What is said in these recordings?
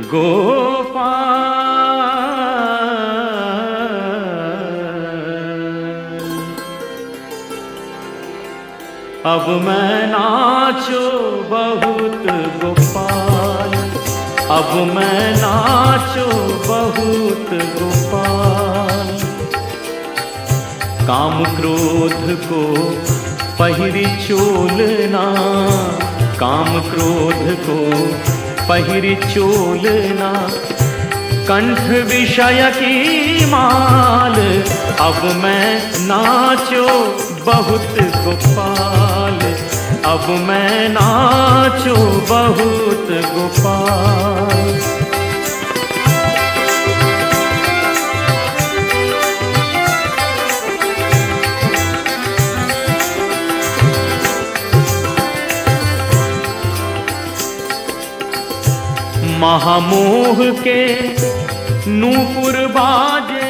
गोपाल। अब मैं नाचो बहुत गोपाल। अब मैं नाचो बहुत गोपाल। काम क्रोध को पहिरी चोलना। काम क्रोध को पहिरी चोलना कंठ विषय की माल, अब मैं नाचो बहुत गोपाल। अब मैं नाचो बहुत गोपाल। ਮਹਾਮੋਹ ਕੇ ਨੂਪੁਰ ਬਾਜੇ।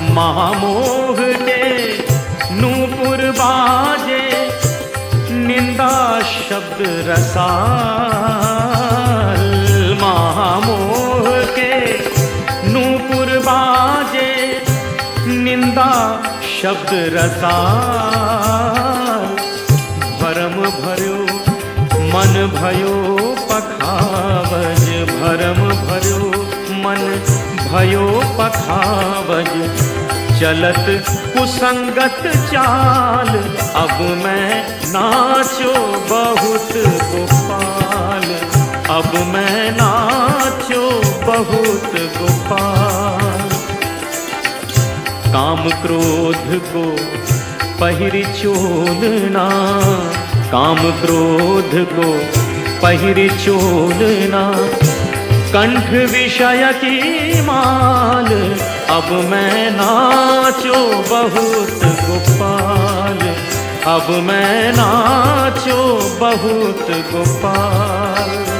ਮਹਾਮੋਹ ਕੇ ਨੂਪੁਰ ਬਾਜੇ, ਨਿੰਦਾ ਸ਼ਬਦ ਰਸਾਲ। ਮਹਾਮੋਹ ਕੇ ਨੂਪੁਰ ਬਾਜੇ, ਨਿੰਦਾ ਸ਼ਬਦ ਰਸਾਲ। भयो, पखावज, भरम भर्यो मन भयो, पखावज। चलत कुसंगत चाल, अब मैं नाचो बहुत गोपाल। अब मैं नाचो बहुत गोपाल। काम क्रोध को पहिरी चोलना काम क्रोध को पहिरी चोलना। कंठ विषय की माल, अब मैं नाचो बहुत गोपाल। अब मैं नाचो बहुत गोपाल।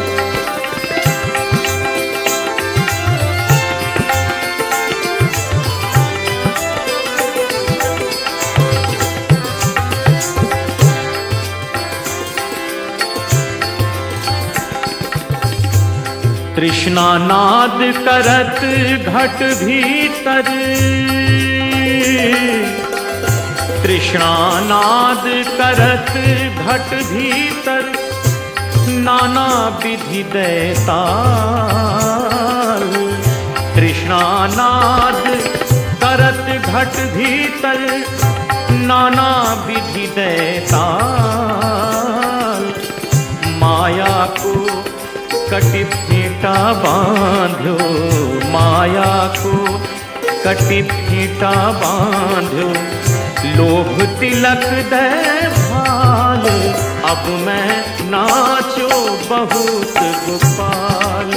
तृष्णा नाद करत घट भीतर। तृष्णा नाद करत घट भीतर। नाना विधि देता तृष्णा नाद करत घट भीतर। नाना विधि देता माया को कटि फीटा बांध्यो, माया को कटि फीटा बांध्यो। लोभ तिलक दे भाल, अब मैं नाचो बहुत गोपाल।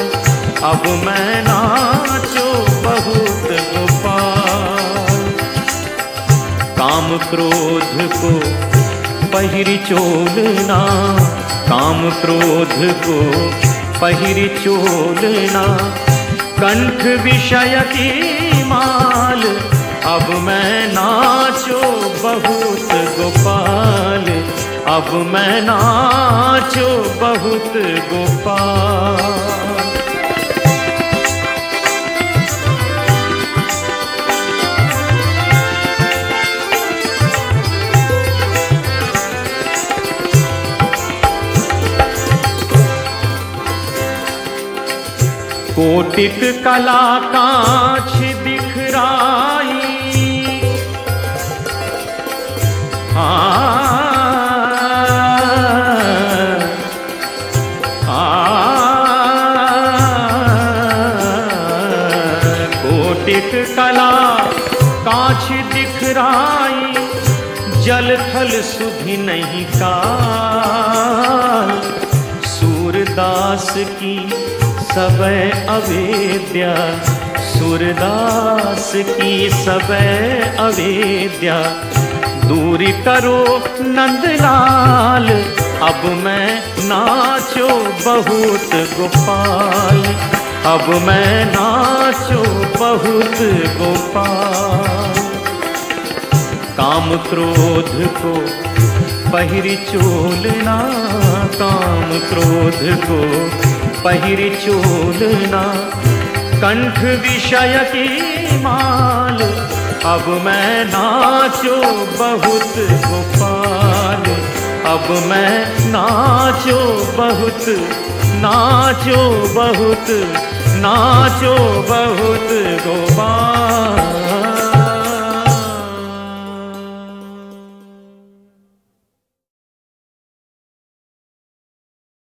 अब मैं नाचो बहुत गोपाल। काम क्रोध को पहिरी चोलना, काम क्रोध को पहिरी चोलना। कंठ विषय की माल, अब मैं नाचो बहुत गोपाल। अब मैं नाचो बहुत गोपाल। कोटिक कला कांच दिखराई कोटिक कला कांच दिखराई जल थल सुधि नहीं का सूरदास की सब अवेद्या। सूरदास की सब अवेद्या। दूरी करो नंदलाल, अब मैं नाचो बहुत गोपाल। अब मैं नाचो बहुत गोपाल। काम क्रोध को पहिरी चोलना, काम क्रोध को पहिरी चोलना कंठ विषय की माल, अब मैं नाचो बहुत गोपाल। अब मैं नाचो बहुत नाचो बहुत नाचो बहुत गोपाल।